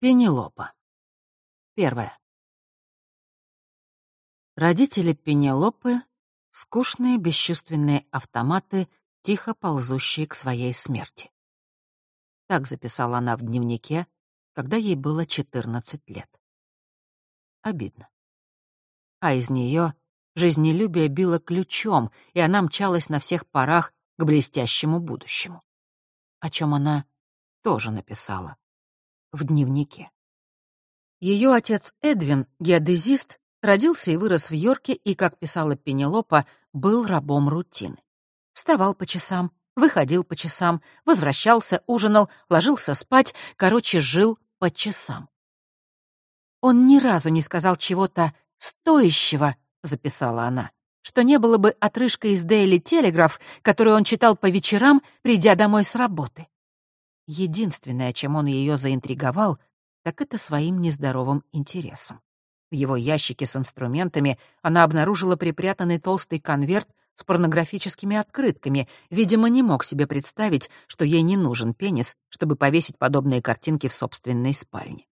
Пенелопа. Первое. Родители Пенелопы — скучные бесчувственные автоматы, тихо ползущие к своей смерти. Так записала она в дневнике, когда ей было 14 лет. Обидно. А из нее жизнелюбие било ключом, и она мчалась на всех парах к блестящему будущему. О чем она тоже написала в дневнике. Ее отец Эдвин, геодезист, родился и вырос в Йорке и, как писала Пенелопа, был рабом рутины. Вставал по часам, выходил по часам, возвращался, ужинал, ложился спать, короче, жил по часам. «Он ни разу не сказал чего-то стоящего», — записала она, что не было бы отрыжкой из Daily Telegraph, которую он читал по вечерам, придя домой с работы. Единственное, чем он ее заинтриговал, так это своим нездоровым интересом. В его ящике с инструментами она обнаружила припрятанный толстый конверт с порнографическими открытками. Видимо, не мог себе представить, что ей не нужен пенис, чтобы повесить подобные картинки в собственной спальне.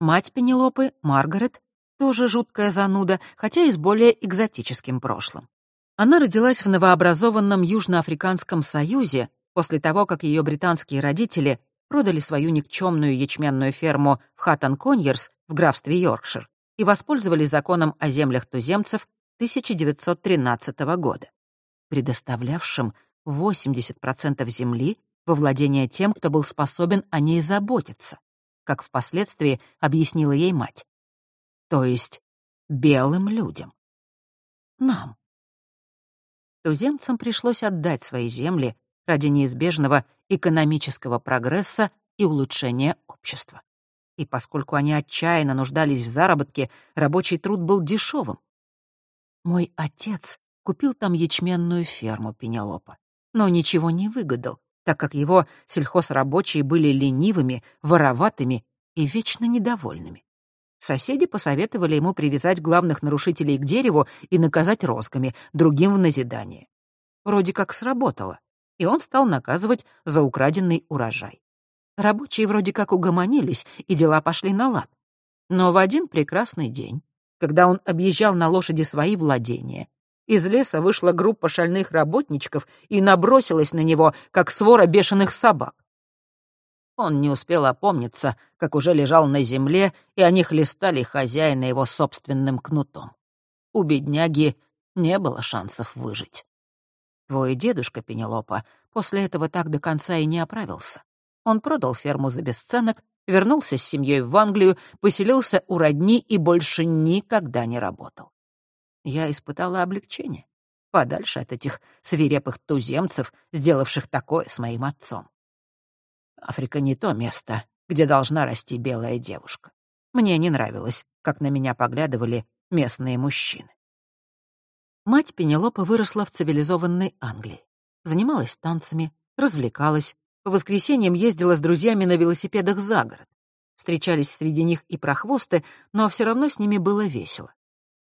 Мать Пенелопы, Маргарет, тоже жуткая зануда, хотя и с более экзотическим прошлым. Она родилась в новообразованном Южноафриканском Союзе, после того, как ее британские родители продали свою никчемную ячменную ферму в Хаттон-Коньерс в графстве Йоркшир и воспользовались законом о землях туземцев 1913 года, предоставлявшим 80% земли во владение тем, кто был способен о ней заботиться, как впоследствии объяснила ей мать. То есть белым людям. Нам. Туземцам пришлось отдать свои земли ради неизбежного экономического прогресса и улучшения общества. И поскольку они отчаянно нуждались в заработке, рабочий труд был дешевым. Мой отец купил там ячменную ферму Пенелопа, но ничего не выгадал, так как его сельхозрабочие были ленивыми, вороватыми и вечно недовольными. Соседи посоветовали ему привязать главных нарушителей к дереву и наказать розгами, другим в назидание. Вроде как сработало и он стал наказывать за украденный урожай. Рабочие вроде как угомонились, и дела пошли на лад. Но в один прекрасный день, когда он объезжал на лошади свои владения, из леса вышла группа шальных работничков и набросилась на него, как свора бешеных собак. Он не успел опомниться, как уже лежал на земле, и они хлестали хозяина его собственным кнутом. У бедняги не было шансов выжить. Твой дедушка, Пенелопа, после этого так до конца и не оправился. Он продал ферму за бесценок, вернулся с семьей в Англию, поселился у родни и больше никогда не работал. Я испытала облегчение. Подальше от этих свирепых туземцев, сделавших такое с моим отцом. Африка не то место, где должна расти белая девушка. Мне не нравилось, как на меня поглядывали местные мужчины. Мать Пенелопа выросла в цивилизованной Англии. Занималась танцами, развлекалась, по воскресеньям ездила с друзьями на велосипедах за город. Встречались среди них и прохвосты, но все равно с ними было весело.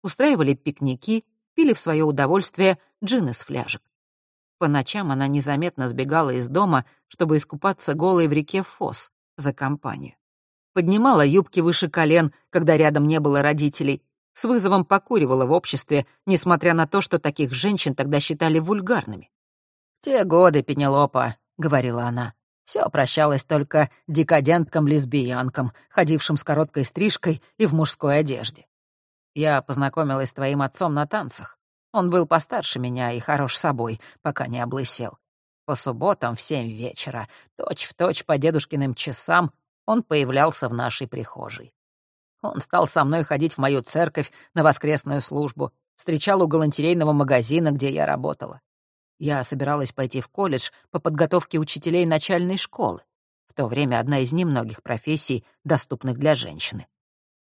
Устраивали пикники, пили в свое удовольствие джин из фляжек. По ночам она незаметно сбегала из дома, чтобы искупаться голой в реке Фос за компанию. Поднимала юбки выше колен, когда рядом не было родителей, с вызовом покуривала в обществе, несмотря на то, что таких женщин тогда считали вульгарными. «В те годы, Пенелопа», — говорила она, — «все прощалось только декаденткам-лесбиянкам, ходившим с короткой стрижкой и в мужской одежде. Я познакомилась с твоим отцом на танцах. Он был постарше меня и хорош собой, пока не облысел. По субботам в семь вечера, точь-в-точь точь по дедушкиным часам, он появлялся в нашей прихожей. Он стал со мной ходить в мою церковь на воскресную службу, встречал у галантерейного магазина, где я работала. Я собиралась пойти в колледж по подготовке учителей начальной школы. В то время одна из немногих профессий, доступных для женщины.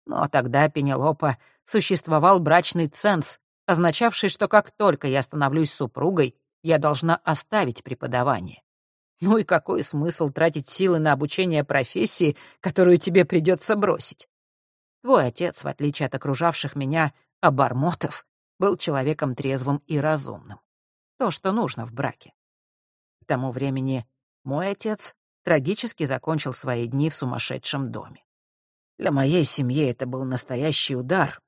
Но тогда, Пенелопа, существовал брачный ценз, означавший, что как только я становлюсь супругой, я должна оставить преподавание. Ну и какой смысл тратить силы на обучение профессии, которую тебе придется бросить? Твой отец, в отличие от окружавших меня обормотов, был человеком трезвым и разумным. То, что нужно в браке. К тому времени мой отец трагически закончил свои дни в сумасшедшем доме. Для моей семьи это был настоящий удар.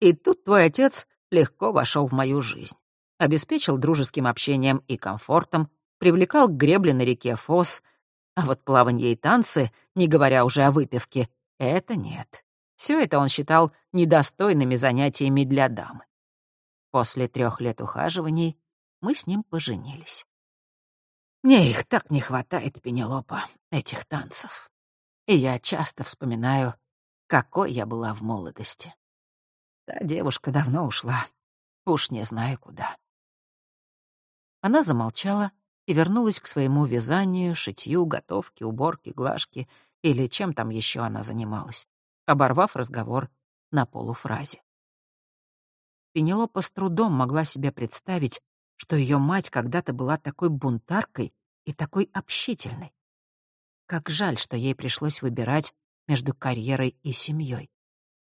И тут твой отец легко вошел в мою жизнь. Обеспечил дружеским общением и комфортом, привлекал к гребле на реке Фос, а вот плаванье и танцы, не говоря уже о выпивке, это нет. Все это он считал недостойными занятиями для дамы. После трех лет ухаживаний мы с ним поженились. Мне их так не хватает, Пенелопа, этих танцев. И я часто вспоминаю, какой я была в молодости. Та девушка давно ушла. Уж не знаю куда. Она замолчала и вернулась к своему вязанию, шитью, готовке, уборке, глажке или чем там еще она занималась, оборвав разговор на полуфразе. Пенелопа с трудом могла себе представить, что ее мать когда-то была такой бунтаркой и такой общительной. Как жаль, что ей пришлось выбирать между карьерой и семьей.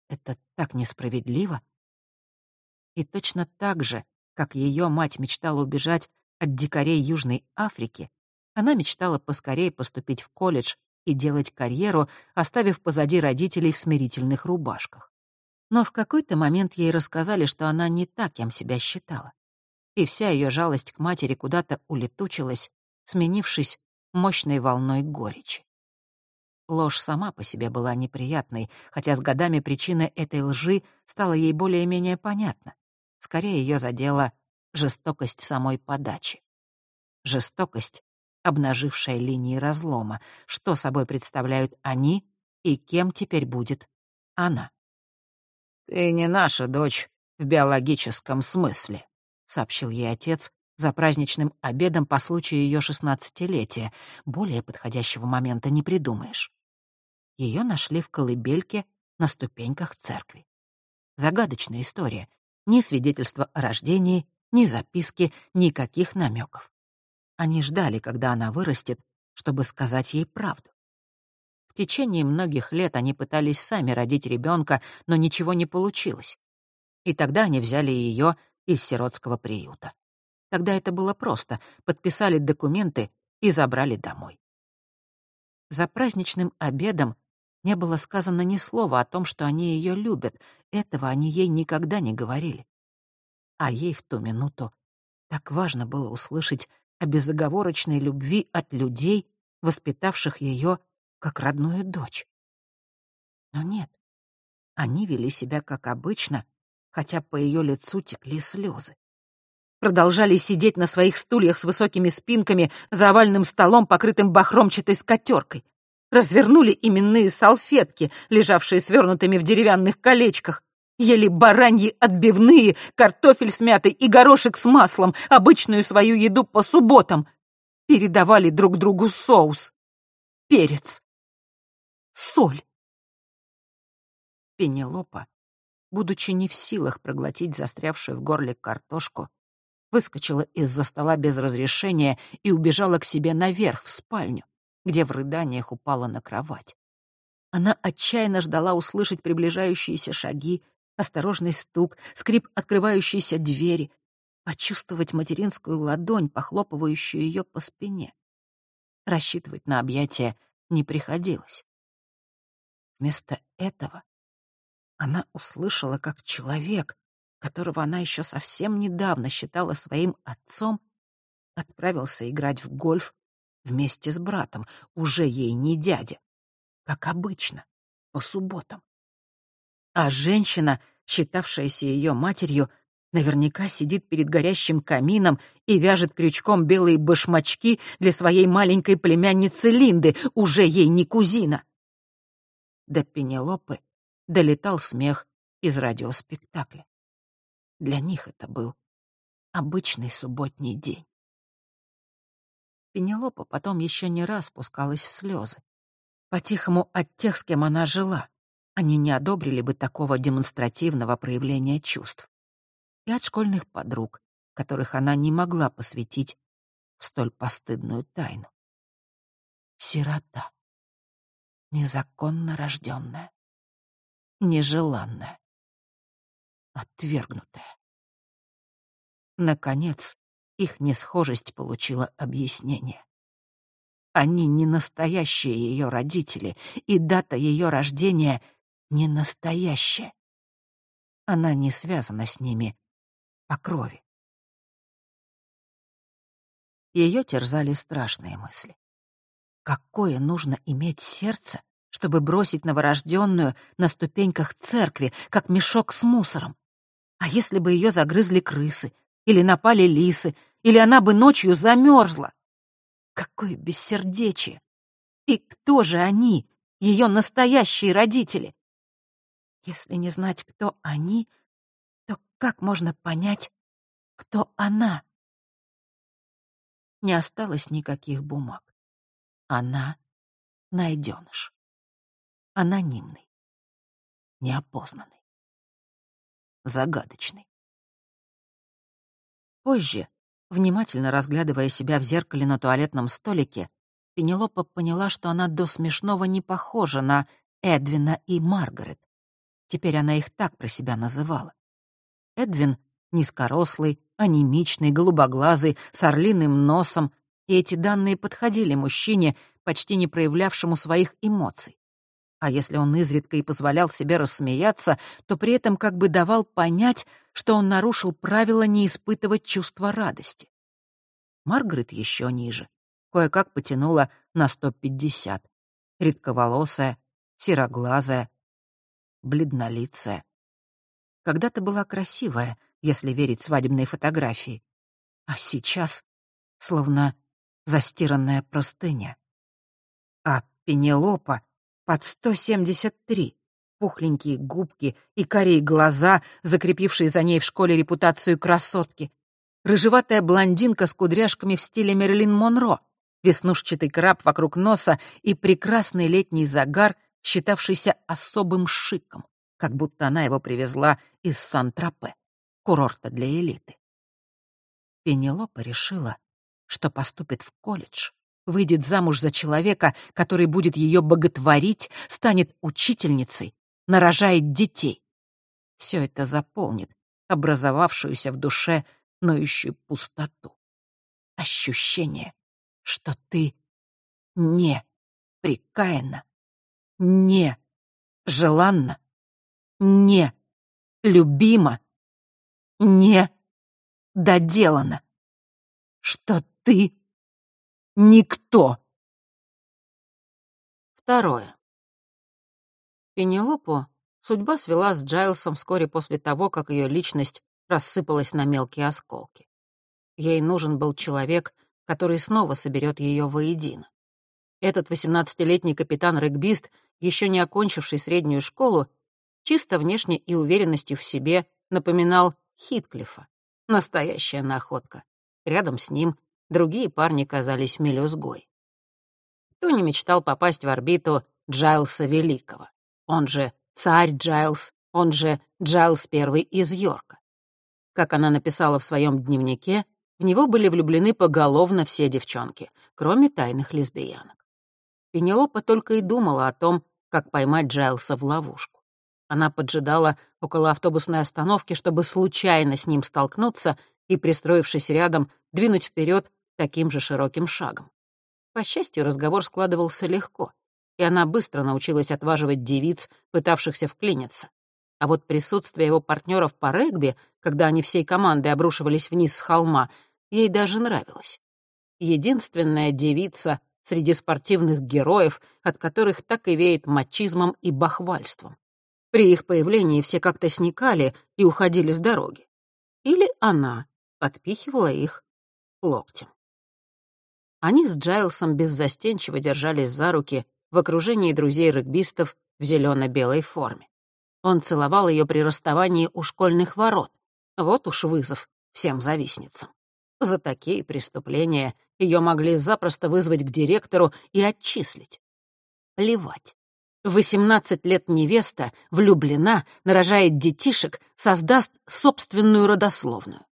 Это так несправедливо. И точно так же, как ее мать мечтала убежать от дикарей Южной Африки, она мечтала поскорее поступить в колледж и делать карьеру, оставив позади родителей в смирительных рубашках. Но в какой-то момент ей рассказали, что она не так, кем себя считала и вся ее жалость к матери куда-то улетучилась, сменившись мощной волной горечи. Ложь сама по себе была неприятной, хотя с годами причина этой лжи стала ей более-менее понятна. Скорее ее задела жестокость самой подачи. Жестокость, обнажившая линии разлома, что собой представляют они и кем теперь будет она. «Ты не наша дочь в биологическом смысле», — сообщил ей отец за праздничным обедом по случаю ее шестнадцатилетия. Более подходящего момента не придумаешь. Ее нашли в колыбельке на ступеньках церкви. Загадочная история. Ни свидетельства о рождении, ни записки, никаких намеков. Они ждали, когда она вырастет, чтобы сказать ей правду. В течение многих лет они пытались сами родить ребенка, но ничего не получилось. И тогда они взяли ее из сиротского приюта. Тогда это было просто. Подписали документы и забрали домой. За праздничным обедом не было сказано ни слова о том, что они ее любят. Этого они ей никогда не говорили. А ей в ту минуту так важно было услышать о безоговорочной любви от людей, воспитавших ее как родную дочь. Но нет, они вели себя как обычно, хотя по ее лицу текли слезы. Продолжали сидеть на своих стульях с высокими спинками за овальным столом, покрытым бахромчатой скатеркой. Развернули именные салфетки, лежавшие свернутыми в деревянных колечках. Ели бараньи отбивные, картофель с мятой и горошек с маслом, обычную свою еду по субботам. Передавали друг другу соус, перец, соль. Пенелопа будучи не в силах проглотить застрявшую в горле картошку, выскочила из-за стола без разрешения и убежала к себе наверх, в спальню, где в рыданиях упала на кровать. Она отчаянно ждала услышать приближающиеся шаги, осторожный стук, скрип открывающейся двери, почувствовать материнскую ладонь, похлопывающую ее по спине. Рассчитывать на объятия не приходилось. Вместо этого она услышала, как человек, которого она еще совсем недавно считала своим отцом, отправился играть в гольф вместе с братом, уже ей не дядя, как обычно, по субботам. А женщина, считавшаяся ее матерью, наверняка сидит перед горящим камином и вяжет крючком белые башмачки для своей маленькой племянницы Линды, уже ей не кузина. До Пенелопы долетал смех из радиоспектакля. Для них это был обычный субботний день. Пенелопа потом еще не раз спускалась в слезы. По-тихому от тех, с кем она жила. Они не одобрили бы такого демонстративного проявления чувств. И от школьных подруг, которых она не могла посвятить в столь постыдную тайну. Сирота. Незаконно рожденная нежеланная, отвергнутая. Наконец, их несхожесть получила объяснение. Они не настоящие ее родители, и дата ее рождения не настоящая. Она не связана с ними по крови. Ее терзали страшные мысли. Какое нужно иметь сердце, чтобы бросить новорожденную на ступеньках церкви, как мешок с мусором? А если бы ее загрызли крысы, или напали лисы, или она бы ночью замерзла? Какое бессердечие! И кто же они, ее настоящие родители? Если не знать, кто они, то как можно понять, кто она? Не осталось никаких бумаг. Она — найденыш. Анонимный. Неопознанный. Загадочный. Позже, внимательно разглядывая себя в зеркале на туалетном столике, Пенелопа поняла, что она до смешного не похожа на Эдвина и Маргарет. Теперь она их так про себя называла. Эдвин — низкорослый, анемичный, голубоглазый, с орлиным носом, и эти данные подходили мужчине, почти не проявлявшему своих эмоций. А если он изредка и позволял себе рассмеяться, то при этом как бы давал понять, что он нарушил правило не испытывать чувства радости. Маргарет еще ниже. Кое-как потянула на 150. Редковолосая, сероглазая, бледнолицая. Когда-то была красивая, если верить свадебной фотографии. А сейчас словно застиранная простыня. А Пенелопа под 173. Пухленькие губки и корей глаза, закрепившие за ней в школе репутацию красотки. Рыжеватая блондинка с кудряшками в стиле Мерлин Монро. Веснушчатый краб вокруг носа и прекрасный летний загар, считавшийся особым шиком, как будто она его привезла из Сан-Тропе, курорта для элиты. Пенелопа решила, что поступит в колледж, выйдет замуж за человека, который будет ее боготворить, станет учительницей, нарожает детей. Все это заполнит образовавшуюся в душе ноющую пустоту. Ощущение, что ты не прикаянна, не желанна, не любима, не доделана, что ты никто. Второе. Пенелопу судьба свела с Джайлсом вскоре после того, как ее личность рассыпалась на мелкие осколки. Ей нужен был человек, который снова соберет ее воедино. Этот 18-летний капитан-регбист, еще не окончивший среднюю школу, чисто внешне и уверенностью в себе напоминал Хитклифа. Настоящая находка. Рядом с ним другие парни казались мелюзгой. Кто не мечтал попасть в орбиту Джайлса Великого? Он же царь Джайлс, он же Джайлс Первый из Йорка. Как она написала в своем дневнике, в него были влюблены поголовно все девчонки, кроме тайных лесбиянок. Пенелопа только и думала о том, как поймать Джайлса в ловушку. Она поджидала около автобусной остановки, чтобы случайно с ним столкнуться и, пристроившись рядом, двинуть вперед таким же широким шагом. По счастью, разговор складывался легко, и она быстро научилась отваживать девиц, пытавшихся вклиниться. А вот присутствие его партнеров по регби, когда они всей командой обрушивались вниз с холма, ей даже нравилось. Единственная девица среди спортивных героев, от которых так и веет мачизмом и бахвальством. При их появлении все как-то сникали и уходили с дороги. Или она подпихивала их локтем. Они с Джайлсом беззастенчиво держались за руки в окружении друзей-регбистов в зелено-белой форме. Он целовал ее при расставании у школьных ворот. Вот уж вызов всем завистницам. За такие преступления ее могли запросто вызвать к директору и отчислить. Плевать. Восемнадцать лет невеста, влюблена, нарожает детишек, создаст собственную родословную.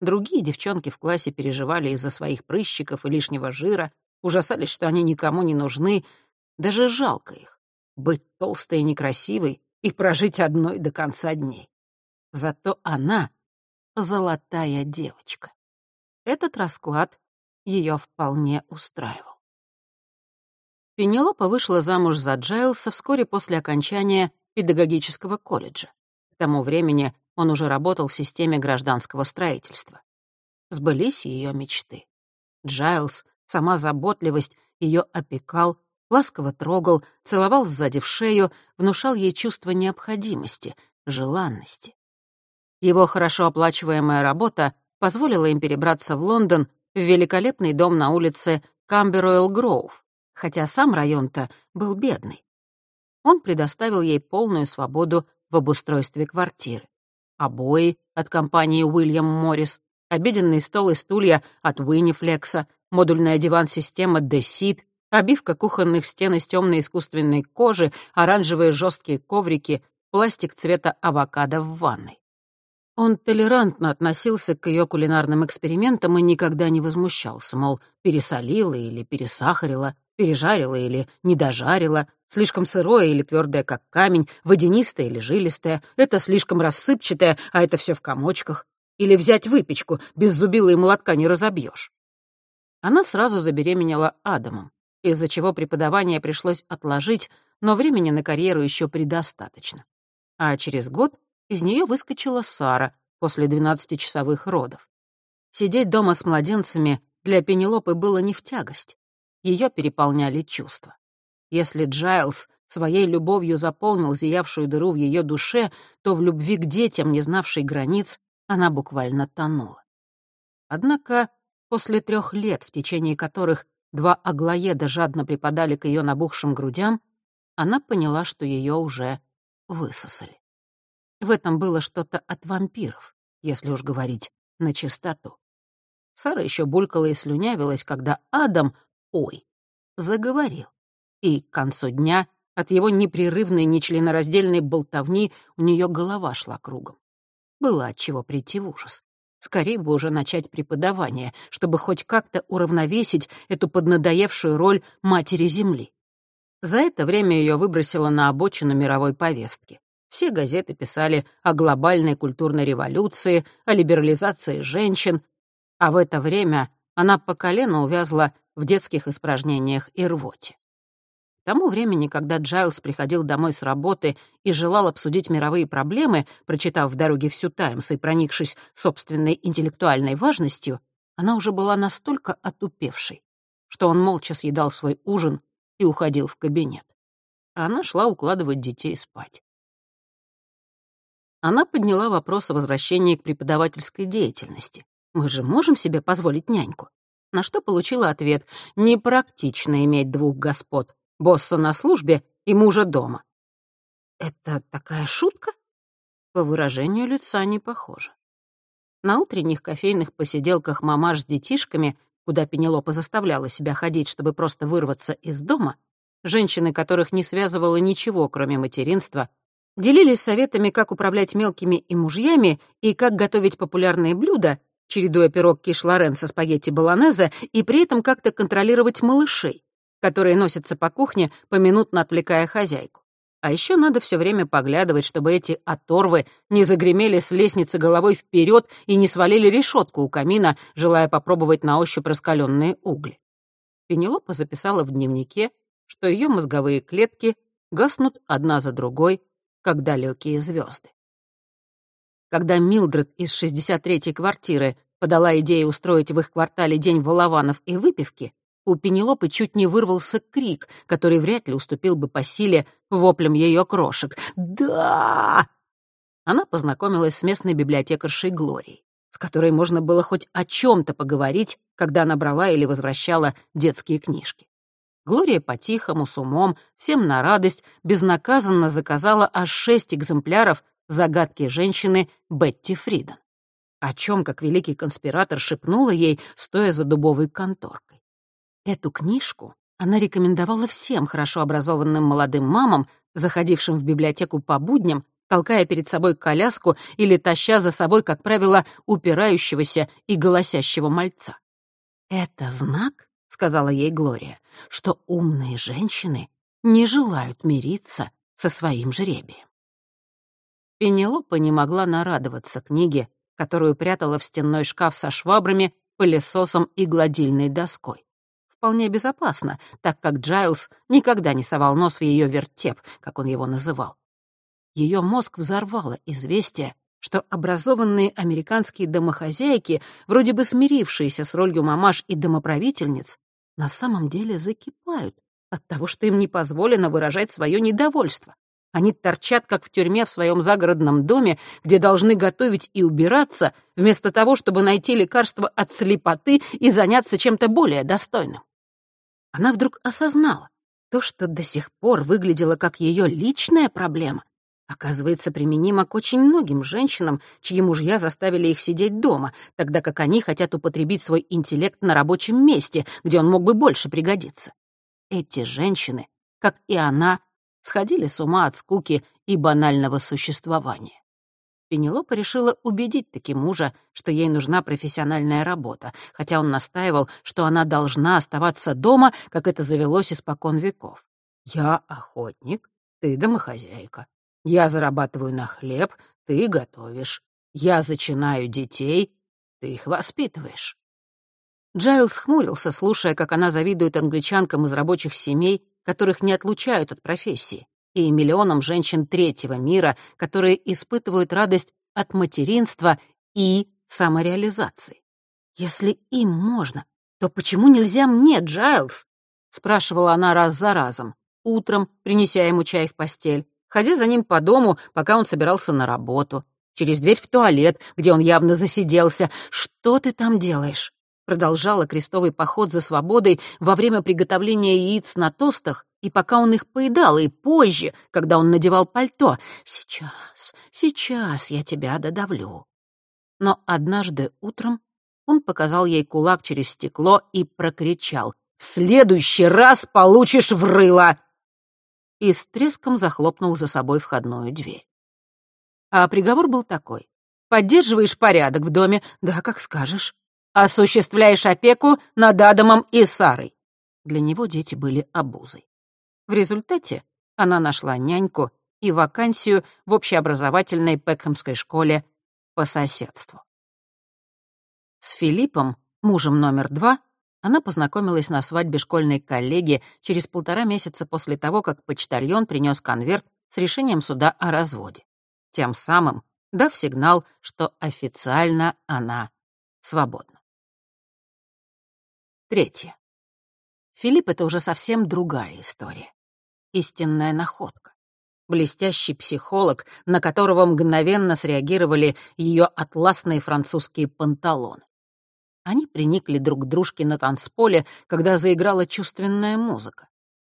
Другие девчонки в классе переживали из-за своих прыщиков и лишнего жира, ужасались, что они никому не нужны. Даже жалко их. Быть толстой и некрасивой и прожить одной до конца дней. Зато она — золотая девочка. Этот расклад ее вполне устраивал. Пенелопа вышла замуж за Джайлса вскоре после окончания педагогического колледжа. К тому времени он уже работал в системе гражданского строительства. Сбылись ее мечты. Джайлс, сама заботливость, ее опекал, ласково трогал, целовал сзади в шею, внушал ей чувство необходимости, желанности. Его хорошо оплачиваемая работа позволила им перебраться в Лондон, в великолепный дом на улице Камберуэлл Гроув, хотя сам район-то был бедный. Он предоставил ей полную свободу в обустройстве квартиры. Обои от компании Уильям Моррис, обеденный стол и стулья от Уиннифлекса, модульная диван-система Десит, обивка кухонных стен из темной искусственной кожи, оранжевые жесткие коврики, пластик цвета авокадо в ванной. Он толерантно относился к ее кулинарным экспериментам и никогда не возмущался, мол, пересолила или пересахарила, пережарила или недожарила, слишком сырое или твердое, как камень, водянистое или жилистое, это слишком рассыпчатое, а это все в комочках. Или взять выпечку, без зубила и молотка не разобьешь. Она сразу забеременела Адамом, из-за чего преподавание пришлось отложить, но времени на карьеру еще предостаточно. А через год из нее выскочила Сара после 12-часовых родов. Сидеть дома с младенцами для Пенелопы было не в тягость. Ее переполняли чувства. Если Джайлз своей любовью заполнил зиявшую дыру в ее душе, то в любви к детям, не знавшей границ, она буквально тонула. Однако после трех лет, в течение которых два аглоеда жадно припадали к ее набухшим грудям, она поняла, что ее уже высосали. В этом было что-то от вампиров, если уж говорить на чистоту. Сара еще булькала и слюнявилась, когда Адам, ой, заговорил. И к концу дня от его непрерывной нечленораздельной болтовни у нее голова шла кругом. Было от чего прийти в ужас. Скорее бы уже начать преподавание, чтобы хоть как-то уравновесить эту поднадоевшую роль матери Земли. За это время ее выбросило на обочину мировой повестки. Все газеты писали о глобальной культурной революции, о либерализации женщин, а в это время она по колено увязла в детских испражнениях и рвоте. К тому времени, когда Джайлз приходил домой с работы и желал обсудить мировые проблемы, прочитав в дороге всю «Таймс» и проникшись собственной интеллектуальной важностью, она уже была настолько отупевшей, что он молча съедал свой ужин и уходил в кабинет. А она шла укладывать детей спать она подняла вопрос о возвращении к преподавательской деятельности. Мы же можем себе позволить няньку? На что получила ответ «Непрактично иметь двух господ, босса на службе и мужа дома». «Это такая шутка?» По выражению лица не похоже. На утренних кофейных посиделках мамаш с детишками, куда Пенелопа заставляла себя ходить, чтобы просто вырваться из дома, женщины, которых не связывало ничего, кроме материнства, делились советами, как управлять мелкими и мужьями и как готовить популярные блюда, чередуя пирог киш-лорен со спагетти болонезе и при этом как-то контролировать малышей, которые носятся по кухне, поминутно отвлекая хозяйку. А еще надо все время поглядывать, чтобы эти оторвы не загремели с лестницы головой вперед и не свалили решетку у камина, желая попробовать на ощупь раскаленные угли. Пенелопа записала в дневнике, что ее мозговые клетки гаснут одна за другой как далекие звезды. Когда Милдред из 63-й квартиры подала идею устроить в их квартале день волованов и выпивки, у Пенелопы чуть не вырвался крик, который вряд ли уступил бы по силе воплям ее крошек. «Да!» Она познакомилась с местной библиотекаршей Глорией, с которой можно было хоть о чем-то поговорить, когда она брала или возвращала детские книжки. Глория по-тихому, с умом, всем на радость, безнаказанно заказала аж шесть экземпляров загадки женщины Бетти Фриден. О чем, как великий конспиратор, шепнула ей, стоя за дубовой конторкой. Эту книжку она рекомендовала всем хорошо образованным молодым мамам, заходившим в библиотеку по будням, толкая перед собой коляску или таща за собой, как правило, упирающегося и голосящего мальца. Это знак, сказала ей Глория, что умные женщины не желают мириться со своим жребием. Пенелопа не могла нарадоваться книге, которую прятала в стенной шкаф со швабрами, пылесосом и гладильной доской. Вполне безопасно, так как Джайлз никогда не совал нос в ее вертеп, как он его называл. Ее мозг взорвало известие, что образованные американские домохозяйки, вроде бы смирившиеся с ролью мамаш и домоправительниц, на самом деле закипают от того, что им не позволено выражать свое недовольство. Они торчат, как в тюрьме в своем загородном доме, где должны готовить и убираться, вместо того, чтобы найти лекарство от слепоты и заняться чем-то более достойным. Она вдруг осознала, то, что до сих пор выглядело как ее личная проблема, оказывается применимо к очень многим женщинам, чьи мужья заставили их сидеть дома, тогда как они хотят употребить свой интеллект на рабочем месте, где он мог бы больше пригодиться. Эти женщины, как и она, сходили с ума от скуки и банального существования. Пенелопа решила убедить таки мужа, что ей нужна профессиональная работа, хотя он настаивал, что она должна оставаться дома, как это завелось испокон веков. «Я охотник, ты домохозяйка. Я зарабатываю на хлеб, ты готовишь. Я зачинаю детей, ты их воспитываешь. Джайлс хмурился, слушая, как она завидует англичанкам из рабочих семей, которых не отлучают от профессии, и миллионам женщин третьего мира, которые испытывают радость от материнства и самореализации. «Если им можно, то почему нельзя мне, Джайлз?» — спрашивала она раз за разом, утром, принеся ему чай в постель, ходя за ним по дому, пока он собирался на работу, через дверь в туалет, где он явно засиделся. «Что ты там делаешь?» Продолжала крестовый поход за свободой во время приготовления яиц на тостах и пока он их поедал, и позже, когда он надевал пальто. «Сейчас, сейчас я тебя додавлю». Но однажды утром он показал ей кулак через стекло и прокричал «В следующий раз получишь в рыло!» И с треском захлопнул за собой входную дверь. А приговор был такой. Поддерживаешь порядок в доме, да, как скажешь. Осуществляешь опеку над Адамом и Сарой. Для него дети были обузой. В результате она нашла няньку и вакансию в общеобразовательной Пекхэмской школе по соседству. С Филиппом, мужем номер два, она познакомилась на свадьбе школьной коллеги через полтора месяца после того, как почтальон принес конверт с решением суда о разводе. Тем самым дав сигнал, что официально она свободна. Третье. Филипп — это уже совсем другая история. Истинная находка. Блестящий психолог, на которого мгновенно среагировали ее атласные французские панталоны. Они приникли друг к дружке на танцполе, когда заиграла чувственная музыка.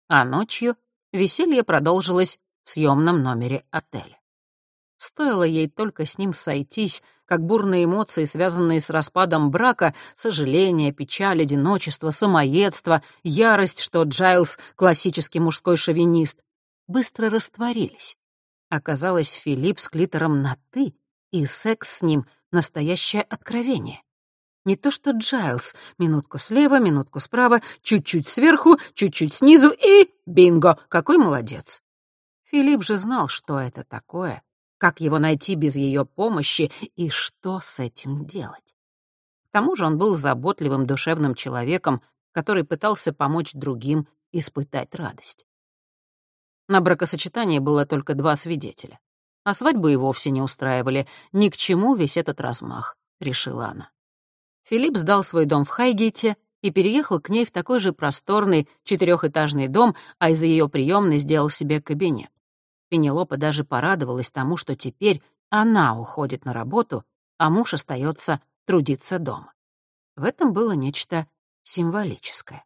А ночью веселье продолжилось в съемном номере отеля. Стоило ей только с ним сойтись, как бурные эмоции, связанные с распадом брака, сожаление, печаль, одиночество, самоедство, ярость, что Джайлз — классический мужской шовинист, быстро растворились. Оказалось, Филипп с клитором на «ты», и секс с ним — настоящее откровение. Не то что Джайлз. Минутку слева, минутку справа, чуть-чуть сверху, чуть-чуть снизу и бинго! Какой молодец! Филипп же знал, что это такое, как его найти без ее помощи и что с этим делать. К тому же он был заботливым душевным человеком, который пытался помочь другим испытать радость. На бракосочетании было только два свидетеля. А свадьбу и вовсе не устраивали. Ни к чему весь этот размах, решила она. Филипп сдал свой дом в Хайгейте и переехал к ней в такой же просторный четырехэтажный дом, а из-за ее приемной сделал себе кабинет. Пенелопа даже порадовалась тому, что теперь она уходит на работу, а муж остается трудиться дома. В этом было нечто символическое.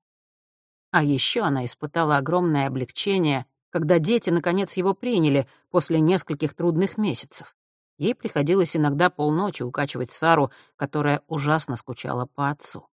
А еще она испытала огромное облегчение, когда дети, наконец, его приняли после нескольких трудных месяцев. Ей приходилось иногда полночи укачивать Сару, которая ужасно скучала по отцу.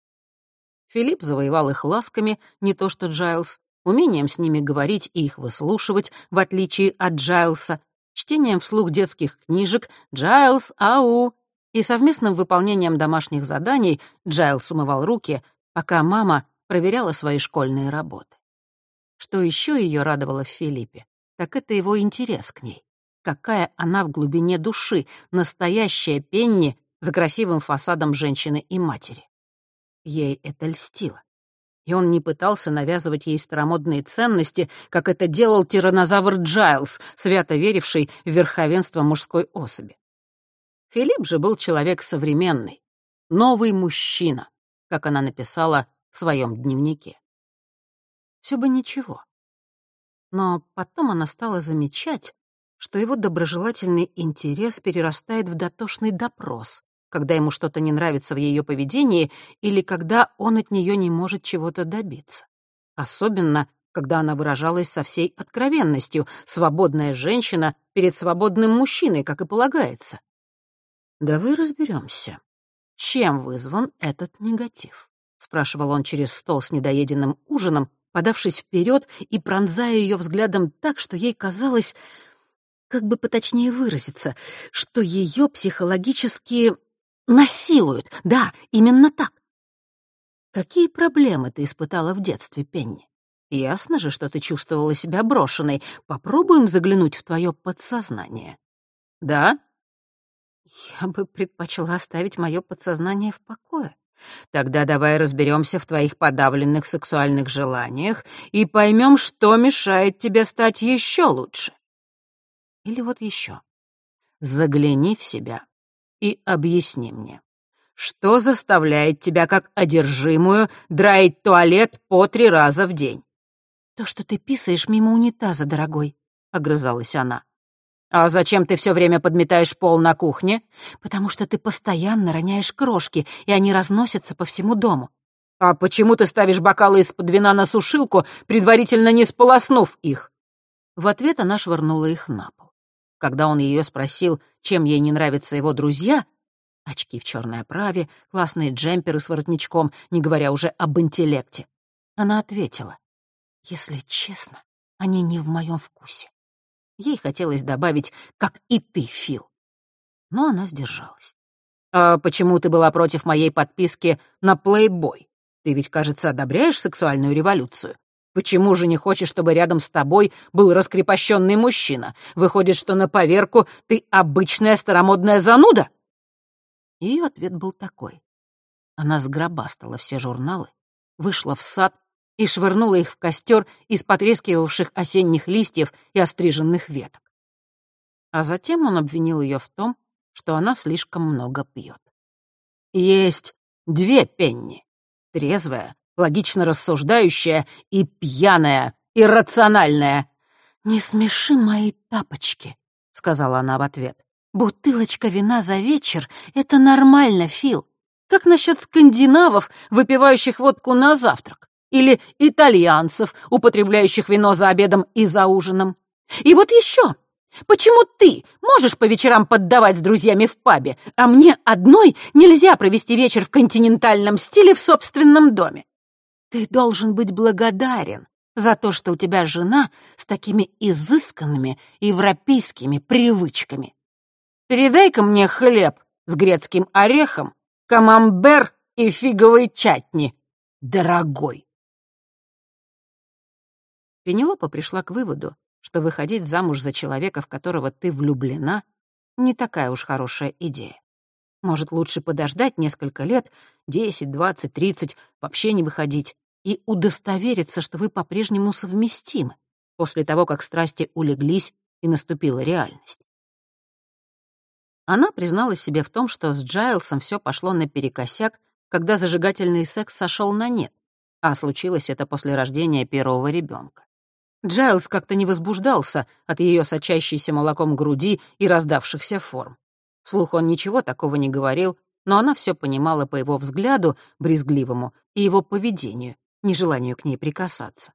Филипп завоевал их ласками, не то что Джайлз, умением с ними говорить и их выслушивать, в отличие от Джайлса, чтением вслух детских книжек «Джайлз, ау!» и совместным выполнением домашних заданий Джайлс умывал руки, пока мама проверяла свои школьные работы. Что еще ее радовало в Филиппе, так это его интерес к ней какая она в глубине души, настоящая Пенни за красивым фасадом женщины и матери. Ей это льстило. И он не пытался навязывать ей старомодные ценности, как это делал тиранозавр Джайлз, свято веривший в верховенство мужской особи. Филипп же был человек современный, новый мужчина, как она написала в своем дневнике. Все бы ничего. Но потом она стала замечать, что его доброжелательный интерес перерастает в дотошный допрос, когда ему что-то не нравится в ее поведении или когда он от нее не может чего-то добиться. Особенно, когда она выражалась со всей откровенностью, свободная женщина перед свободным мужчиной, как и полагается. «Давай разберемся, чем вызван этот негатив?» — спрашивал он через стол с недоеденным ужином, подавшись вперед и пронзая ее взглядом так, что ей казалось, как бы поточнее выразиться, что ее психологически насилуют. Да, именно так. Какие проблемы ты испытала в детстве, Пенни? Ясно же, что ты чувствовала себя брошенной. Попробуем заглянуть в твое подсознание. Да? Я бы предпочла оставить мое подсознание в покое. Тогда давай разберемся в твоих подавленных сексуальных желаниях и поймем, что мешает тебе стать еще лучше. Или вот еще. Загляни в себя и объясни мне, что заставляет тебя как одержимую драить туалет по три раза в день? То, что ты писаешь мимо унитаза, дорогой, — огрызалась она. «А зачем ты все время подметаешь пол на кухне?» «Потому что ты постоянно роняешь крошки, и они разносятся по всему дому». «А почему ты ставишь бокалы из-под вина на сушилку, предварительно не сполоснув их?» В ответ она швырнула их на пол. Когда он ее спросил, чем ей не нравятся его друзья, очки в черной оправе, классные джемперы с воротничком, не говоря уже об интеллекте, она ответила, «Если честно, они не в моем вкусе». Ей хотелось добавить «как и ты, Фил». Но она сдержалась. «А почему ты была против моей подписки на Playboy? Ты ведь, кажется, одобряешь сексуальную революцию. Почему же не хочешь, чтобы рядом с тобой был раскрепощенный мужчина? Выходит, что на поверку ты обычная старомодная зануда?» Ее ответ был такой. Она сгробастала все журналы, вышла в сад и швырнула их в костер из потрескивавших осенних листьев и остриженных веток. А затем он обвинил ее в том, что она слишком много пьет. Есть две Пенни. Трезвая, логично рассуждающая и пьяная, иррациональная. «Не смеши мои тапочки», — сказала она в ответ. «Бутылочка вина за вечер — это нормально, Фил. Как насчет скандинавов, выпивающих водку на завтрак? или итальянцев, употребляющих вино за обедом и за ужином. И вот еще. Почему ты можешь по вечерам поддавать с друзьями в пабе, а мне одной нельзя провести вечер в континентальном стиле в собственном доме? Ты должен быть благодарен за то, что у тебя жена с такими изысканными европейскими привычками. Передай-ка мне хлеб с грецким орехом, камамбер и фиговой чатни, дорогой. Пенелопа пришла к выводу, что выходить замуж за человека, в которого ты влюблена, не такая уж хорошая идея. Может, лучше подождать несколько лет, 10, 20, 30, вообще не выходить, и удостовериться, что вы по-прежнему совместимы, после того, как страсти улеглись и наступила реальность. Она призналась себе в том, что с Джайлсом все пошло наперекосяк, когда зажигательный секс сошел на нет, а случилось это после рождения первого ребенка. Джайлз как-то не возбуждался от ее сочащейся молоком груди и раздавшихся форм. Вслух он ничего такого не говорил, но она все понимала по его взгляду, брезгливому, и его поведению, нежеланию к ней прикасаться.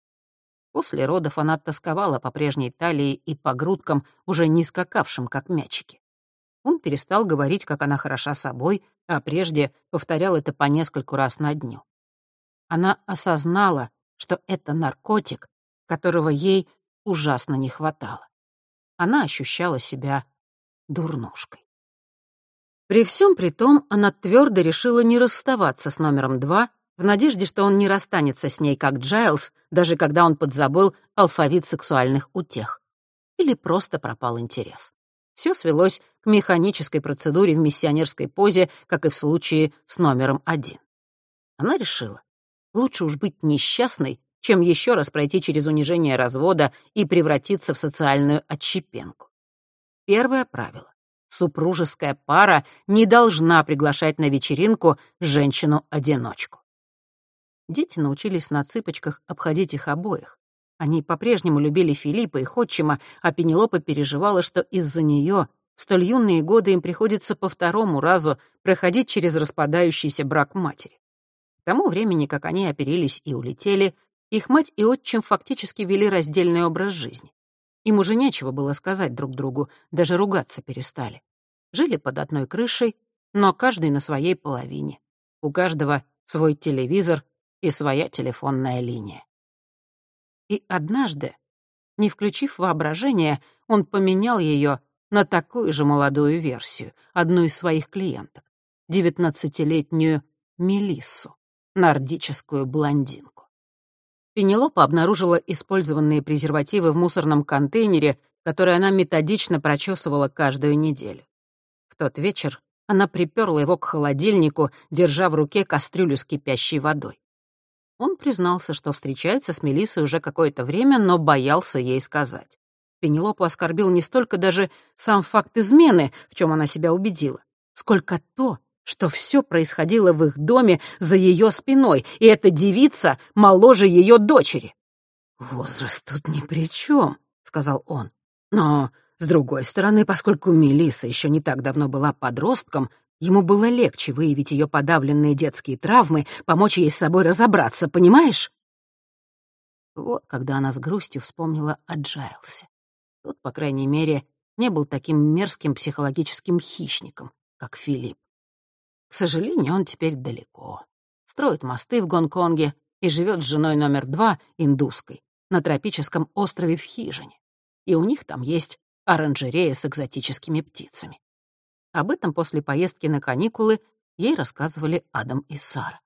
После родов она тосковала по прежней талии и по грудкам, уже не скакавшим, как мячики. Он перестал говорить, как она хороша собой, а прежде повторял это по нескольку раз на дню. Она осознала, что это наркотик, которого ей ужасно не хватало. Она ощущала себя дурнушкой. При всем при том, она твердо решила не расставаться с номером два, в надежде, что он не расстанется с ней, как Джайлз, даже когда он подзабыл алфавит сексуальных утех. Или просто пропал интерес. Все свелось к механической процедуре в миссионерской позе, как и в случае с номером один. Она решила, Лучше уж быть несчастной, чем еще раз пройти через унижение развода и превратиться в социальную отщепенку. Первое правило. Супружеская пара не должна приглашать на вечеринку женщину-одиночку. Дети научились на цыпочках обходить их обоих. Они по-прежнему любили Филиппа и Ходчима, а Пенелопа переживала, что из-за нее в столь юные годы им приходится по второму разу проходить через распадающийся брак матери. К тому времени, как они оперились и улетели, их мать и отчим фактически вели раздельный образ жизни. Им уже нечего было сказать друг другу, даже ругаться перестали. Жили под одной крышей, но каждый на своей половине. У каждого свой телевизор и своя телефонная линия. И однажды, не включив воображение, он поменял ее на такую же молодую версию, одну из своих клиенток, девятнадцатилетнюю Мелиссу, нордическую блондинку. Пенелопа обнаружила использованные презервативы в мусорном контейнере, который она методично прочесывала каждую неделю. В тот вечер она приперла его к холодильнику, держа в руке кастрюлю с кипящей водой. Он признался, что встречается с Мелиссой уже какое-то время, но боялся ей сказать. Пенелопу оскорбил не столько даже сам факт измены, в чем она себя убедила, сколько то, что все происходило в их доме за ее спиной, и эта девица моложе ее дочери. «Возраст тут ни при чем», — сказал он. «Но, с другой стороны, поскольку Мелисса еще не так давно была подростком, Ему было легче выявить ее подавленные детские травмы, помочь ей с собой разобраться, понимаешь? Вот когда она с грустью вспомнила о Джайлсе. Тот, по крайней мере, не был таким мерзким психологическим хищником, как Филипп. К сожалению, он теперь далеко. Строит мосты в Гонконге и живет с женой номер два, индуской, на тропическом острове в хижине. И у них там есть оранжерея с экзотическими птицами. Об этом после поездки на каникулы ей рассказывали Адам и Сара.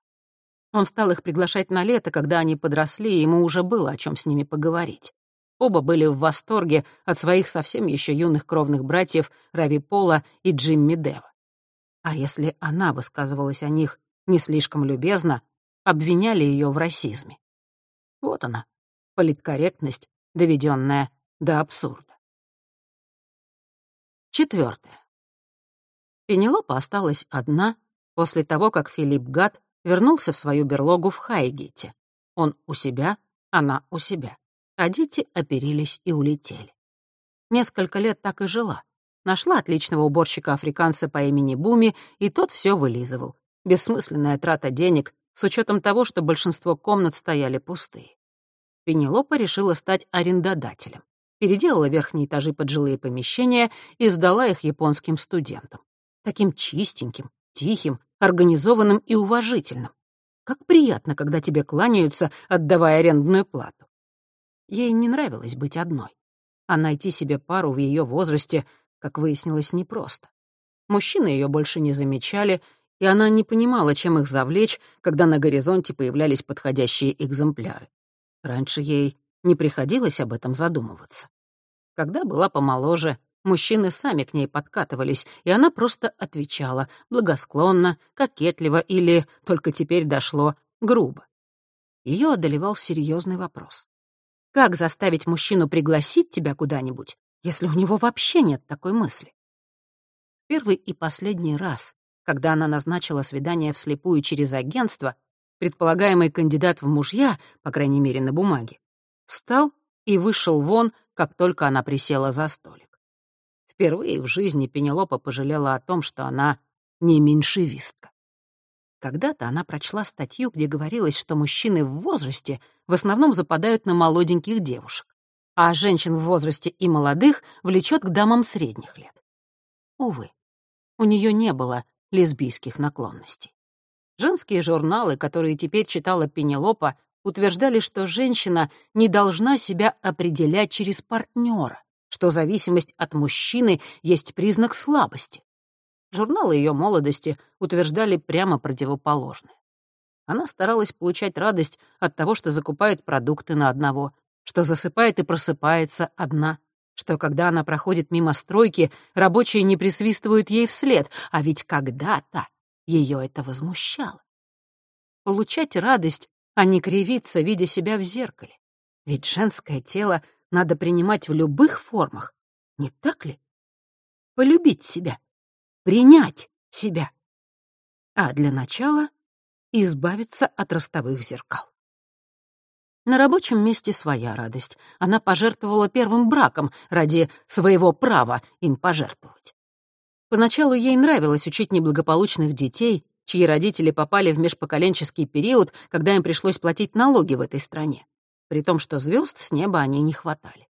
Он стал их приглашать на лето, когда они подросли, и ему уже было о чем с ними поговорить. Оба были в восторге от своих совсем еще юных кровных братьев Рави Пола и Джимми Дева. А если она высказывалась о них не слишком любезно, обвиняли ее в расизме. Вот она, политкорректность, доведенная до абсурда. Четвертое. Пенелопа осталась одна после того, как Филипп Гад вернулся в свою берлогу в Хайгете. Он у себя, она у себя. А дети оперились и улетели. Несколько лет так и жила. Нашла отличного уборщика-африканца по имени Буми, и тот все вылизывал. Бессмысленная трата денег, с учетом того, что большинство комнат стояли пустые. Пенелопа решила стать арендодателем. Переделала верхние этажи под жилые помещения и сдала их японским студентам таким чистеньким, тихим, организованным и уважительным. Как приятно, когда тебе кланяются, отдавая арендную плату. Ей не нравилось быть одной, а найти себе пару в ее возрасте, как выяснилось, непросто. Мужчины ее больше не замечали, и она не понимала, чем их завлечь, когда на горизонте появлялись подходящие экземпляры. Раньше ей не приходилось об этом задумываться. Когда была помоложе, Мужчины сами к ней подкатывались, и она просто отвечала благосклонно, кокетливо или, только теперь дошло, грубо. Ее одолевал серьезный вопрос. Как заставить мужчину пригласить тебя куда-нибудь, если у него вообще нет такой мысли? Первый и последний раз, когда она назначила свидание вслепую через агентство, предполагаемый кандидат в мужья, по крайней мере на бумаге, встал и вышел вон, как только она присела за столик. Впервые в жизни Пенелопа пожалела о том, что она не меньшевистка. Когда-то она прочла статью, где говорилось, что мужчины в возрасте в основном западают на молоденьких девушек, а женщин в возрасте и молодых влечет к дамам средних лет. Увы, у нее не было лесбийских наклонностей. Женские журналы, которые теперь читала Пенелопа, утверждали, что женщина не должна себя определять через партнера, что зависимость от мужчины есть признак слабости. Журналы ее молодости утверждали прямо противоположное. Она старалась получать радость от того, что закупает продукты на одного, что засыпает и просыпается одна, что когда она проходит мимо стройки, рабочие не присвистывают ей вслед, а ведь когда-то ее это возмущало. Получать радость а не кривиться, видя себя в зеркале. Ведь женское тело надо принимать в любых формах, не так ли? Полюбить себя, принять себя. А для начала избавиться от ростовых зеркал. На рабочем месте своя радость. Она пожертвовала первым браком ради своего права им пожертвовать. Поначалу ей нравилось учить неблагополучных детей, чьи родители попали в межпоколенческий период, когда им пришлось платить налоги в этой стране, при том, что звезд с неба они не хватали.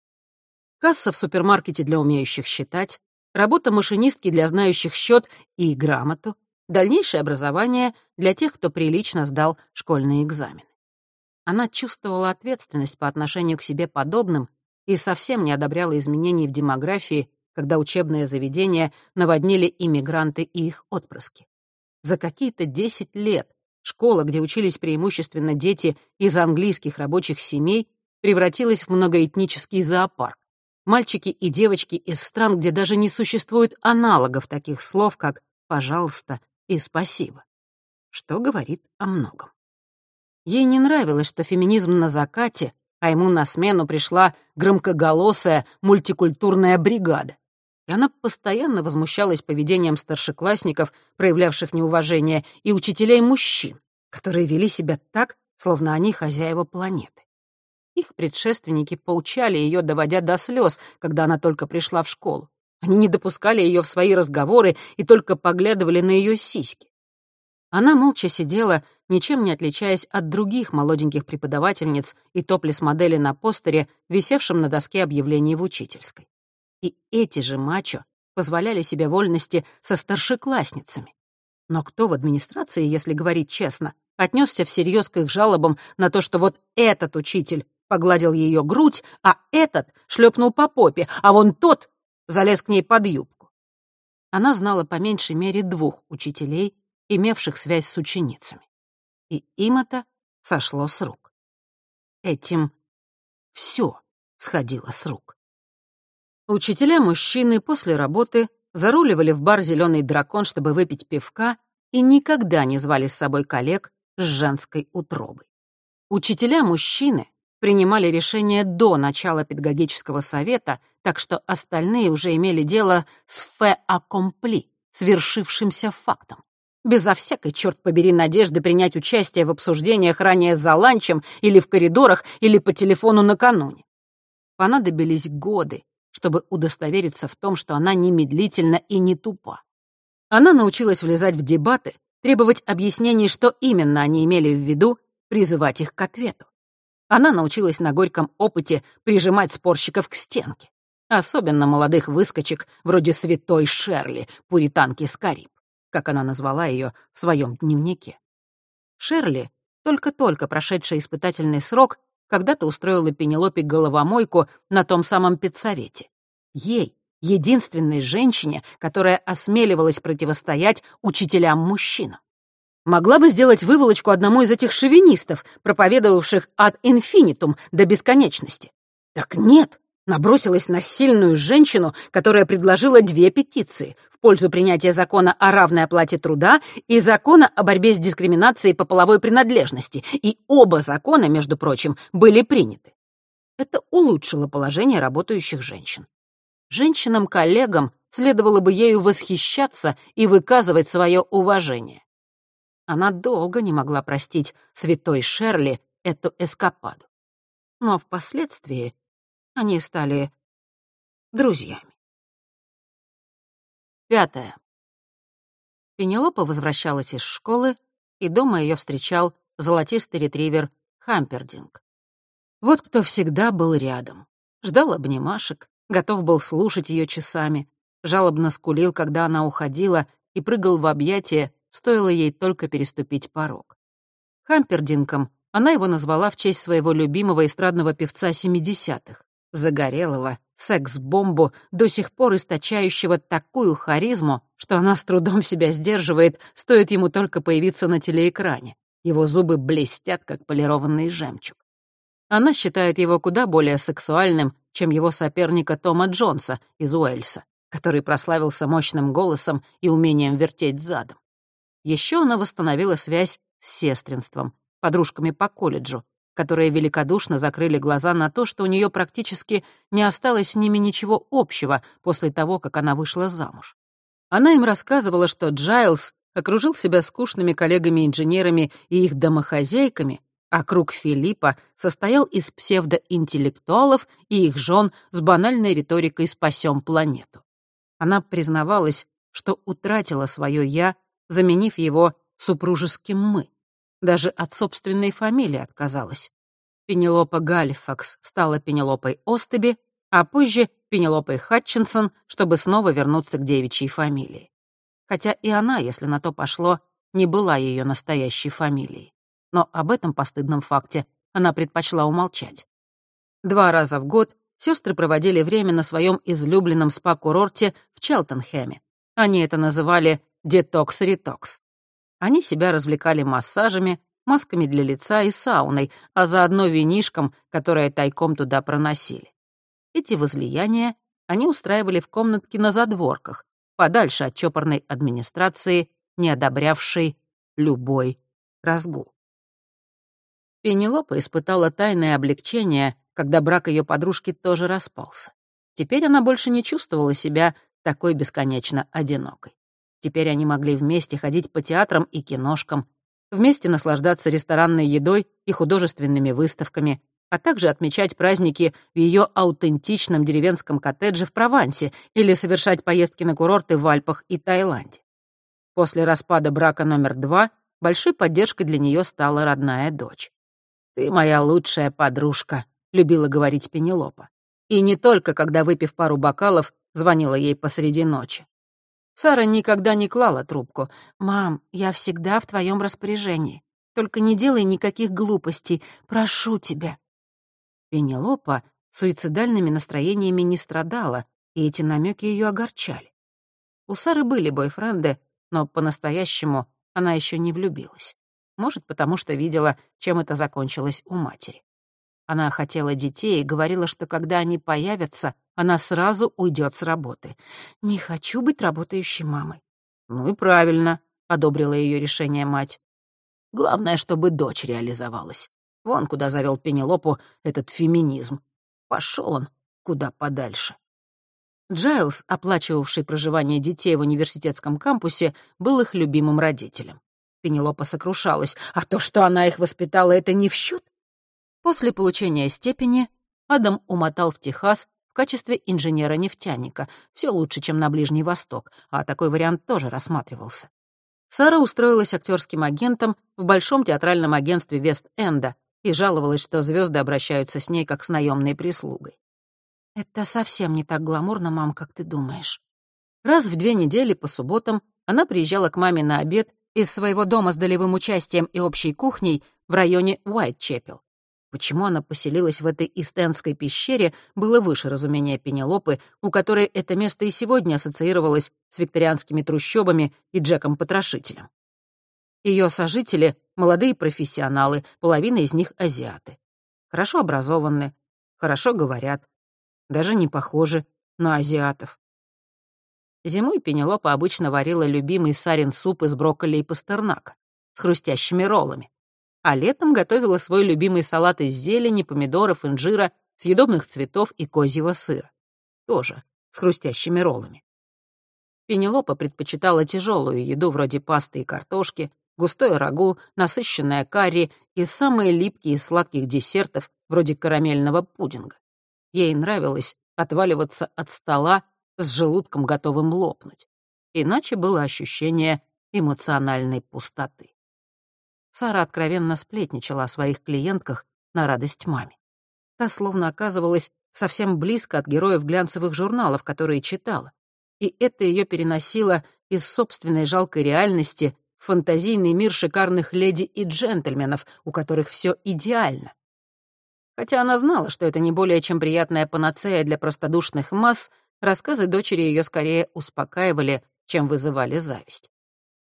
Касса в супермаркете для умеющих считать, работа машинистки для знающих счет и грамоту, дальнейшее образование для тех, кто прилично сдал школьные экзамены. Она чувствовала ответственность по отношению к себе подобным и совсем не одобряла изменений в демографии, когда учебные заведения наводнили иммигранты и их отпрыски. За какие-то 10 лет школа, где учились преимущественно дети из английских рабочих семей, превратилась в многоэтнический зоопарк. Мальчики и девочки из стран, где даже не существует аналогов таких слов, как «пожалуйста» и «спасибо», что говорит о многом. Ей не нравилось, что феминизм на закате, а ему на смену пришла громкоголосая мультикультурная бригада и она постоянно возмущалась поведением старшеклассников, проявлявших неуважение, и учителей-мужчин, которые вели себя так, словно они хозяева планеты. Их предшественники поучали ее, доводя до слез, когда она только пришла в школу. Они не допускали ее в свои разговоры и только поглядывали на ее сиськи. Она молча сидела, ничем не отличаясь от других молоденьких преподавательниц и топлес-модели на постере, висевшем на доске объявлений в учительской. И эти же мачо позволяли себе вольности со старшеклассницами. Но кто в администрации, если говорить честно, отнесся всерьез к их жалобам на то, что вот этот учитель погладил ее грудь, а этот шлепнул по попе, а вон тот залез к ней под юбку. Она знала по меньшей мере двух учителей, имевших связь с ученицами. И им это сошло с рук. Этим все сходило с рук. Учителя-мужчины после работы заруливали в бар «Зеленый дракон», чтобы выпить пивка, и никогда не звали с собой коллег с женской утробой. Учителя-мужчины принимали решения до начала педагогического совета, так что остальные уже имели дело с фе аккомпли, свершившимся фактом. Безо всякой, черт побери, надежды принять участие в обсуждениях ранее за ланчем или в коридорах, или по телефону накануне. Понадобились годы, чтобы удостовериться в том, что она не медлительна и не тупа. Она научилась влезать в дебаты, требовать объяснений, что именно они имели в виду, призывать их к ответу. Она научилась на горьком опыте прижимать спорщиков к стенке. Особенно молодых выскочек, вроде святой Шерли, пуританки Скариб, как она назвала ее в своем дневнике. Шерли, только-только прошедшая испытательный срок, когда-то устроила Пенелопе головомойку на том самом педсовете. Ей, единственной женщине, которая осмеливалась противостоять учителям-мужчинам. Могла бы сделать выволочку одному из этих шовинистов, проповедовавших от инфинитум до бесконечности. Так нет, набросилась на сильную женщину, которая предложила две петиции пользу принятия закона о равной оплате труда и закона о борьбе с дискриминацией по половой принадлежности, и оба закона, между прочим, были приняты. Это улучшило положение работающих женщин. Женщинам-коллегам следовало бы ею восхищаться и выказывать свое уважение. Она долго не могла простить святой Шерли эту эскападу. Но впоследствии они стали друзьями. Пятое. Пенелопа возвращалась из школы, и дома ее встречал золотистый ретривер Хампердинг. Вот кто всегда был рядом. Ждал обнимашек, готов был слушать ее часами, жалобно скулил, когда она уходила, и прыгал в объятия, стоило ей только переступить порог. Хампердинком она его назвала в честь своего любимого эстрадного певца 70-х загорелого, секс-бомбу, до сих пор источающего такую харизму, что она с трудом себя сдерживает, стоит ему только появиться на телеэкране. Его зубы блестят, как полированный жемчуг. Она считает его куда более сексуальным, чем его соперника Тома Джонса из Уэльса, который прославился мощным голосом и умением вертеть задом. Еще она восстановила связь с сестринством, подружками по колледжу, которые великодушно закрыли глаза на то, что у нее практически не осталось с ними ничего общего после того, как она вышла замуж. Она им рассказывала, что Джайлз окружил себя скучными коллегами-инженерами и их домохозяйками, а круг Филиппа состоял из псевдоинтеллектуалов и их жен с банальной риторикой «спасем планету». Она признавалась, что утратила свое «я», заменив его супружеским «мы». Даже от собственной фамилии отказалась. Пенелопа Галифакс стала Пенелопой Остеби, а позже Пенелопой Хатчинсон, чтобы снова вернуться к девичьей фамилии. Хотя и она, если на то пошло, не была ее настоящей фамилией. Но об этом постыдном факте она предпочла умолчать. Два раза в год сестры проводили время на своем излюбленном спа-курорте в Челтенхэме. Они это называли «детокс-ретокс». Они себя развлекали массажами, масками для лица и сауной, а заодно винишком, которое тайком туда проносили. Эти возлияния они устраивали в комнатке на задворках, подальше от чопорной администрации, не одобрявшей любой разгул. Пенелопа испытала тайное облегчение, когда брак ее подружки тоже распался. Теперь она больше не чувствовала себя такой бесконечно одинокой. Теперь они могли вместе ходить по театрам и киношкам, вместе наслаждаться ресторанной едой и художественными выставками, а также отмечать праздники в ее аутентичном деревенском коттедже в Провансе или совершать поездки на курорты в Альпах и Таиланде. После распада брака номер два большой поддержкой для нее стала родная дочь. «Ты моя лучшая подружка», — любила говорить Пенелопа. И не только, когда, выпив пару бокалов, звонила ей посреди ночи. Сара никогда не клала трубку. «Мам, я всегда в твоем распоряжении. Только не делай никаких глупостей. Прошу тебя». Пенелопа суицидальными настроениями не страдала, и эти намеки ее огорчали. У Сары были бойфренды, но по-настоящему она еще не влюбилась. Может, потому что видела, чем это закончилось у матери. Она хотела детей и говорила, что когда они появятся, она сразу уйдет с работы. «Не хочу быть работающей мамой». «Ну и правильно», — одобрила ее решение мать. «Главное, чтобы дочь реализовалась. Вон куда завел Пенелопу этот феминизм. Пошел он куда подальше». Джайлз, оплачивавший проживание детей в университетском кампусе, был их любимым родителем. Пенелопа сокрушалась. «А то, что она их воспитала, это не в счет?» После получения степени Адам умотал в Техас качестве инженера-нефтяника. Все лучше, чем на Ближний Восток, а такой вариант тоже рассматривался. Сара устроилась актерским агентом в большом театральном агентстве Вест-Энда и жаловалась, что звезды обращаются с ней как с наемной прислугой. «Это совсем не так гламурно, мам, как ты думаешь». Раз в две недели по субботам она приезжала к маме на обед из своего дома с долевым участием и общей кухней в районе Уайтчепел. Почему она поселилась в этой истенской пещере, было выше разумения Пенелопы, у которой это место и сегодня ассоциировалось с викторианскими трущобами и Джеком-потрошителем. Ее сожители — молодые профессионалы, половина из них — азиаты. Хорошо образованы, хорошо говорят, даже не похожи на азиатов. Зимой Пенелопа обычно варила любимый Сарин суп из брокколи и пастернака с хрустящими роллами а летом готовила свой любимый салат из зелени, помидоров, инжира, съедобных цветов и козьего сыра. Тоже с хрустящими роллами. Пенелопа предпочитала тяжелую еду вроде пасты и картошки, густое рагу, насыщенное карри и самые липкие из сладких десертов вроде карамельного пудинга. Ей нравилось отваливаться от стола с желудком, готовым лопнуть. Иначе было ощущение эмоциональной пустоты. Сара откровенно сплетничала о своих клиентках на радость маме. Та словно оказывалась совсем близко от героев глянцевых журналов, которые читала. И это ее переносило из собственной жалкой реальности в фантазийный мир шикарных леди и джентльменов, у которых все идеально. Хотя она знала, что это не более чем приятная панацея для простодушных масс, рассказы дочери ее скорее успокаивали, чем вызывали зависть.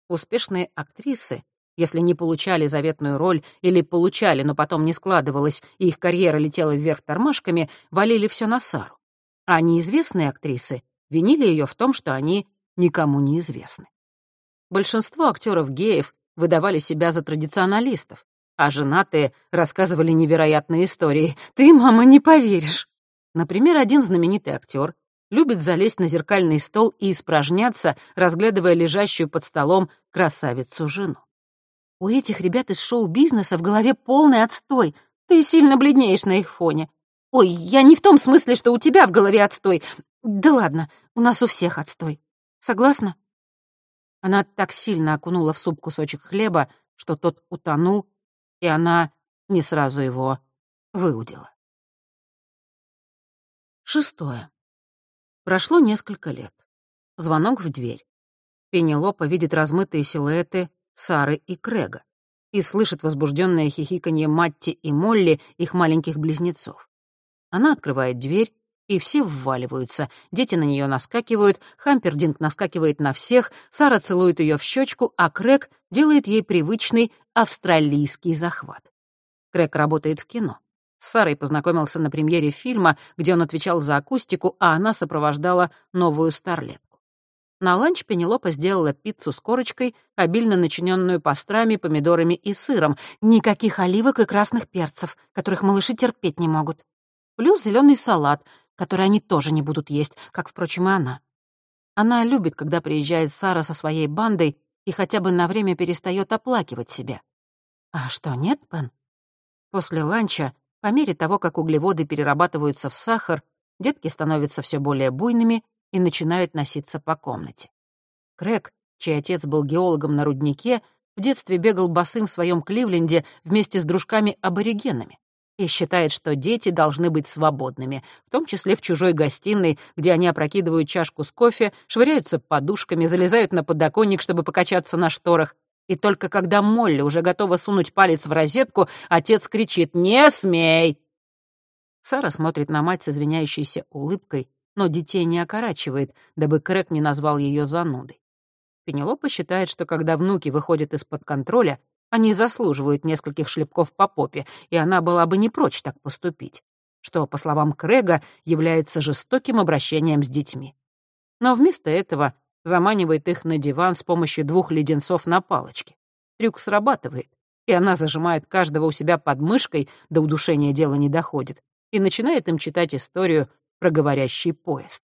Успешные актрисы если не получали заветную роль или получали, но потом не складывалось, и их карьера летела вверх тормашками, валили все на Сару. А неизвестные актрисы винили ее в том, что они никому не известны. Большинство актеров геев выдавали себя за традиционалистов, а женатые рассказывали невероятные истории. Ты, мама, не поверишь. Например, один знаменитый актер любит залезть на зеркальный стол и испражняться, разглядывая лежащую под столом красавицу-жену. У этих ребят из шоу-бизнеса в голове полный отстой. Ты сильно бледнеешь на их фоне. Ой, я не в том смысле, что у тебя в голове отстой. Да ладно, у нас у всех отстой. Согласна? Она так сильно окунула в суп кусочек хлеба, что тот утонул, и она не сразу его выудила. Шестое. Прошло несколько лет. Звонок в дверь. Пенелопа видит размытые силуэты Сары и Крэга и слышит возбужденное хихиканье Матти и Молли, их маленьких близнецов. Она открывает дверь, и все вваливаются. Дети на нее наскакивают, Хампердинг наскакивает на всех, Сара целует ее в щечку, а Крэг делает ей привычный австралийский захват. Крэг работает в кино. С Сарой познакомился на премьере фильма, где он отвечал за акустику, а она сопровождала новую старлетку. На ланч Пенелопа сделала пиццу с корочкой, обильно начиненную пастрами, помидорами и сыром. Никаких оливок и красных перцев, которых малыши терпеть не могут. Плюс зеленый салат, который они тоже не будут есть, как, впрочем, и она. Она любит, когда приезжает Сара со своей бандой и хотя бы на время перестает оплакивать себя. А что, нет, Пен? После ланча по мере того, как углеводы перерабатываются в сахар, детки становятся все более буйными и начинают носиться по комнате. Крэг, чей отец был геологом на руднике, в детстве бегал босым в своем Кливленде вместе с дружками-аборигенами и считает, что дети должны быть свободными, в том числе в чужой гостиной, где они опрокидывают чашку с кофе, швыряются подушками, залезают на подоконник, чтобы покачаться на шторах, и только когда Молли уже готова сунуть палец в розетку, отец кричит «Не смей!». Сара смотрит на мать с извиняющейся улыбкой, но детей не окорачивает, дабы Крэк не назвал ее занудой. Пенелопа считает, что когда внуки выходят из-под контроля, они заслуживают нескольких шлепков по попе, и она была бы не прочь так поступить, что, по словам Крэга, является жестоким обращением с детьми. Но вместо этого заманивает их на диван с помощью двух леденцов на палочке. Трюк срабатывает, и она зажимает каждого у себя под мышкой, до удушения дело не доходит, и начинает им читать историю про говорящий поезд.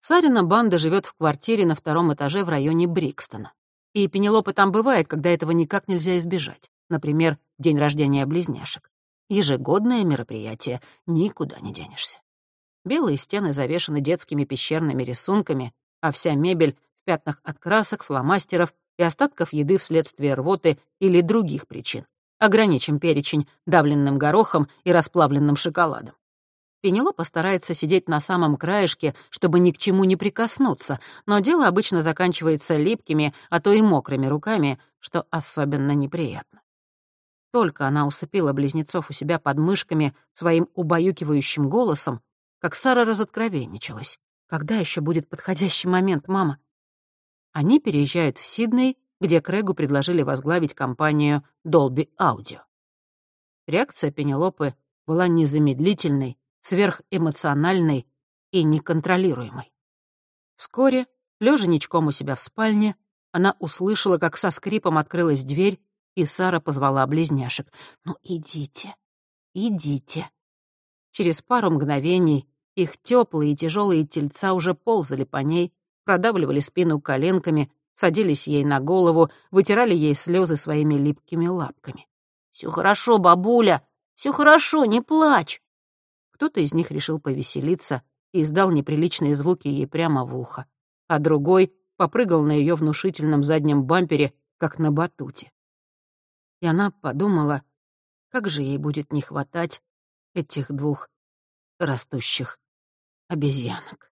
Сарина банда живет в квартире на втором этаже в районе Брикстона. И Пенелопа там бывает, когда этого никак нельзя избежать. Например, день рождения близняшек. Ежегодное мероприятие, никуда не денешься. Белые стены завешаны детскими пещерными рисунками, а вся мебель в пятнах от красок, фломастеров и остатков еды вследствие рвоты или других причин. Ограничим перечень давленным горохом и расплавленным шоколадом. Пенелопа старается сидеть на самом краешке, чтобы ни к чему не прикоснуться, но дело обычно заканчивается липкими, а то и мокрыми руками, что особенно неприятно. Только она усыпила близнецов у себя под мышками своим убаюкивающим голосом, как Сара разоткровенничалась. Когда еще будет подходящий момент, мама? Они переезжают в Сидней, где Крэгу предложили возглавить компанию Dolby Audio. Реакция Пенелопы была незамедлительной, сверхэмоциональной и неконтролируемой. Вскоре, лежа ничком у себя в спальне, она услышала, как со скрипом открылась дверь, и Сара позвала близняшек. «Ну, идите, идите». Через пару мгновений их теплые и тяжелые тельца уже ползали по ней, продавливали спину коленками, садились ей на голову, вытирали ей слезы своими липкими лапками. «Все хорошо, бабуля, все хорошо, не плачь!» Кто-то из них решил повеселиться и издал неприличные звуки ей прямо в ухо, а другой попрыгал на ее внушительном заднем бампере, как на батуте. И она подумала, как же ей будет не хватать этих двух растущих обезьянок.